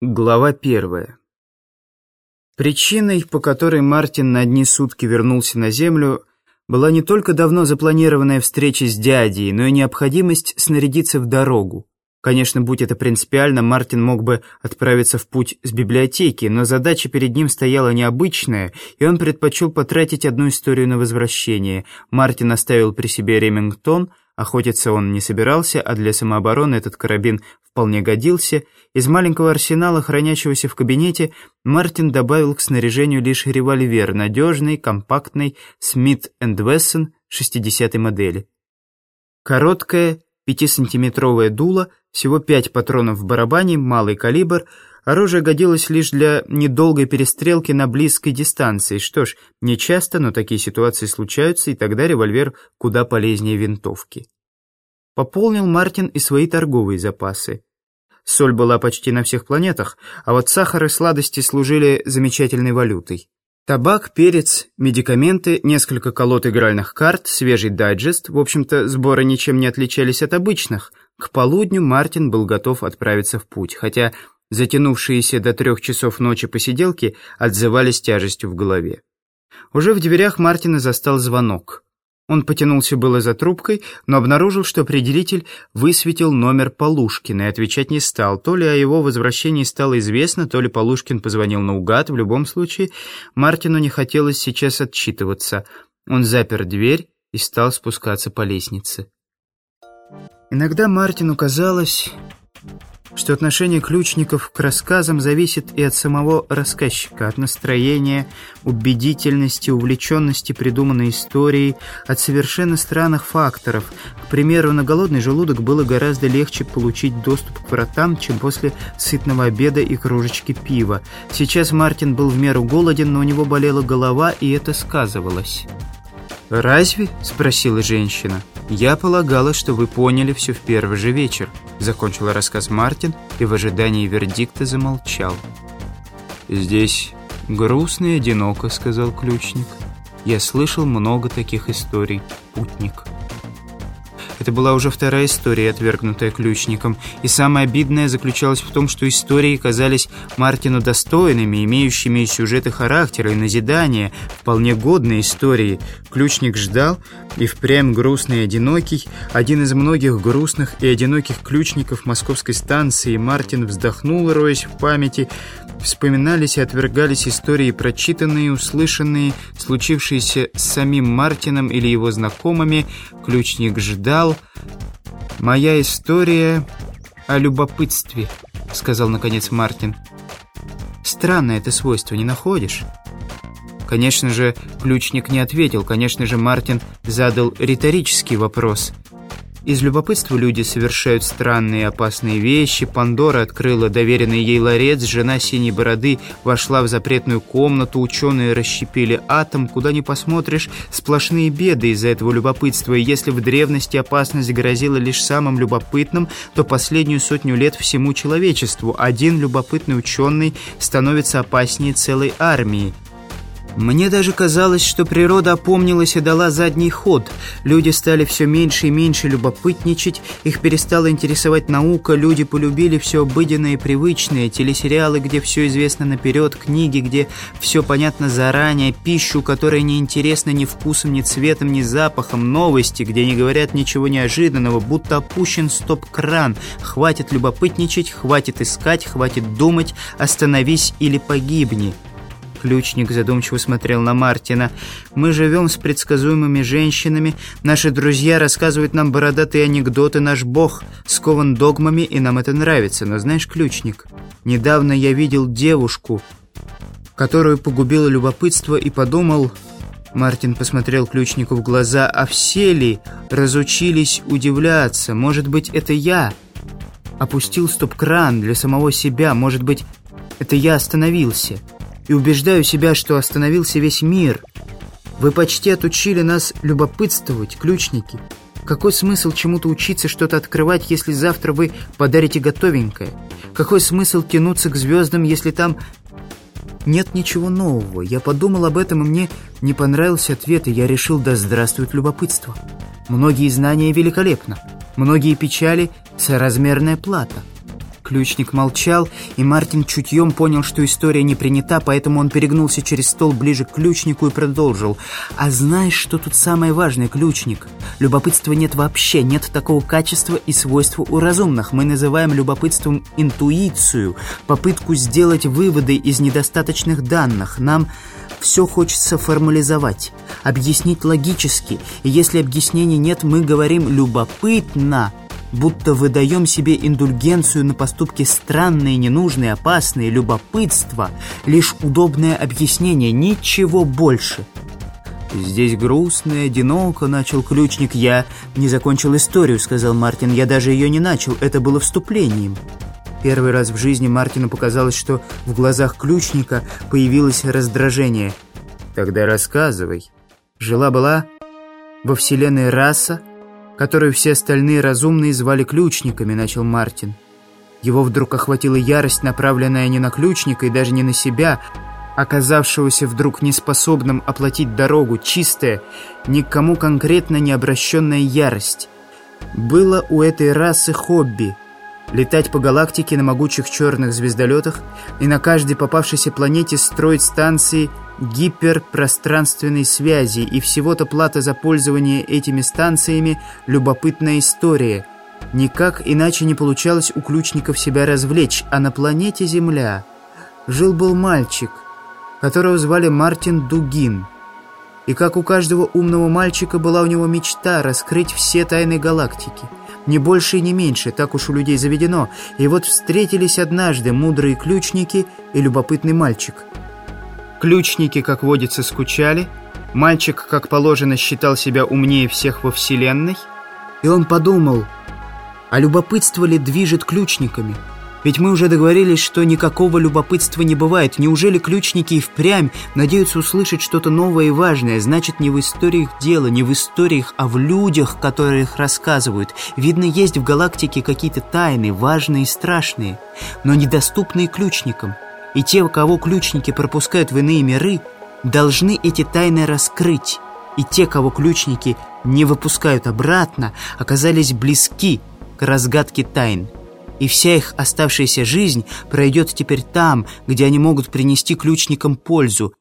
Глава первая. Причиной, по которой Мартин на одни сутки вернулся на Землю, была не только давно запланированная встреча с дядей, но и необходимость снарядиться в дорогу. Конечно, будь это принципиально, Мартин мог бы отправиться в путь с библиотеки, но задача перед ним стояла необычная, и он предпочел потратить одну историю на возвращение. Мартин оставил при себе Ремингтон – Охотиться он не собирался, а для самообороны этот карабин вполне годился. Из маленького арсенала, хранящегося в кабинете, Мартин добавил к снаряжению лишь револьвер, надежный, компактный, Смит энд Вессон 60-й модели. Короткое, 5-сантиметровое дуло, всего 5 патронов в барабане, малый калибр — Оружие годилось лишь для недолгой перестрелки на близкой дистанции. Что ж, не часто, но такие ситуации случаются, и тогда револьвер куда полезнее винтовки. Пополнил Мартин и свои торговые запасы. Соль была почти на всех планетах, а вот сахар и сладости служили замечательной валютой. Табак, перец, медикаменты, несколько колод игральных карт, свежий дайджест, в общем-то, сборы ничем не отличались от обычных. К полудню Мартин был готов отправиться в путь, хотя Затянувшиеся до трех часов ночи посиделки отзывались тяжестью в голове. Уже в дверях Мартина застал звонок. Он потянулся было за трубкой, но обнаружил, что определитель высветил номер Полушкина и отвечать не стал. То ли о его возвращении стало известно, то ли Полушкин позвонил наугад. В любом случае, Мартину не хотелось сейчас отчитываться. Он запер дверь и стал спускаться по лестнице. Иногда Мартину казалось, что отношение ключников к рассказам зависит и от самого рассказчика, от настроения, убедительности, увлеченности придуманной историей, от совершенно странных факторов. К примеру, на голодный желудок было гораздо легче получить доступ к вратам, чем после сытного обеда и кружечки пива. Сейчас Мартин был в меру голоден, но у него болела голова, и это сказывалось. «Разве?» – спросила женщина. «Я полагала, что вы поняли все в первый же вечер», – закончил рассказ Мартин и в ожидании вердикта замолчал. «Здесь грустно и одиноко», – сказал ключник. «Я слышал много таких историй, путник». Это была уже вторая история, отвергнутая ключником. И самое обидное заключалось в том, что истории казались Мартину достойными, имеющими сюжеты характера и назидания, вполне годные истории. Ключник ждал, и впрямь грустный и одинокий, один из многих грустных и одиноких ключников московской станции, Мартин вздохнул, роясь в памяти, Вспоминались и отвергались истории, прочитанные, услышанные, случившиеся с самим Мартином или его знакомыми. Ключник ждал. «Моя история о любопытстве», — сказал наконец Мартин. «Странное это свойство, не находишь?» Конечно же, ключник не ответил. Конечно же, Мартин задал риторический вопрос — из любопытства люди совершают странные и опасные вещи. Пандора открыла доверенный ей ларец, жена синей бороды вошла в запретную комнату, ученые расщепили атом. Куда ни посмотришь, сплошные беды из-за этого любопытства. И если в древности опасность грозила лишь самым любопытным, то последнюю сотню лет всему человечеству один любопытный ученый становится опаснее целой армии. Мне даже казалось, что природа опомнилась и дала задний ход. Люди стали все меньше и меньше любопытничать, их перестала интересовать наука, люди полюбили все обыденное и привычное, телесериалы, где все известно наперед, книги, где все понятно заранее, пищу, которая не интересна ни вкусом, ни цветом, ни запахом, новости, где не говорят ничего неожиданного, будто опущен стоп-кран. Хватит любопытничать, хватит искать, хватит думать, остановись или погибни. Ключник задумчиво смотрел на Мартина. «Мы живем с предсказуемыми женщинами. Наши друзья рассказывают нам бородатые анекдоты. Наш бог скован догмами, и нам это нравится. Но знаешь, Ключник, недавно я видел девушку, которую погубило любопытство, и подумал...» Мартин посмотрел Ключнику в глаза. «А все ли разучились удивляться? Может быть, это я?» Опустил стоп-кран для самого себя. Может быть, это я остановился?» И убеждаю себя, что остановился весь мир. Вы почти отучили нас любопытствовать, ключники. Какой смысл чему-то учиться, что-то открывать, если завтра вы подарите готовенькое? Какой смысл тянуться к звездам, если там нет ничего нового? Я подумал об этом, и мне не понравился ответ, и я решил, да здравствует любопытство. Многие знания великолепно, многие печали — соразмерная плата. Ключник молчал, и Мартин чутьем понял, что история не принята, поэтому он перегнулся через стол ближе к ключнику и продолжил. «А знаешь, что тут самое важное, ключник? Любопытства нет вообще, нет такого качества и свойства у разумных. Мы называем любопытством интуицию, попытку сделать выводы из недостаточных данных. Нам все хочется формализовать, объяснить логически, и если объяснений нет, мы говорим «любопытно», будто выдаем себе индульгенцию на поступки странные, ненужные, опасные, любопытство, лишь удобное объяснение, ничего больше. «Здесь грустно и одиноко», — начал ключник. «Я не закончил историю», — сказал Мартин. «Я даже ее не начал, это было вступлением». Первый раз в жизни Мартину показалось, что в глазах ключника появилось раздражение. «Тогда рассказывай». Жила-была во вселенной раса, которую все остальные разумные звали ключниками, начал Мартин. Его вдруг охватила ярость, направленная не на ключника и даже не на себя, оказавшегося вдруг неспособным оплатить дорогу, чистая, никому конкретно не обращенная ярость. Было у этой расы хобби — летать по галактике на могучих черных звездолетах и на каждой попавшейся планете строить станции гиперпространственной связи, и всего-то плата за пользование этими станциями – любопытная история. Никак иначе не получалось у ключников себя развлечь, а на планете Земля жил-был мальчик, которого звали Мартин Дугин. И как у каждого умного мальчика была у него мечта раскрыть все тайны галактики – не больше и не меньше, так уж у людей заведено. И вот встретились однажды мудрые ключники и любопытный мальчик. Ключники, как водится, скучали. Мальчик, как положено, считал себя умнее всех во Вселенной. И он подумал, а любопытство ли движет ключниками? Ведь мы уже договорились, что никакого любопытства не бывает. Неужели ключники и впрямь надеются услышать что-то новое и важное? Значит, не в историях дело, не в историях, а в людях, которые их рассказывают. Видно, есть в галактике какие-то тайны, важные и страшные, но недоступные ключникам. И те, кого ключники пропускают в иные миры, должны эти тайны раскрыть. И те, кого ключники не выпускают обратно, оказались близки к разгадке тайн и вся их оставшаяся жизнь пройдет теперь там, где они могут принести ключникам пользу,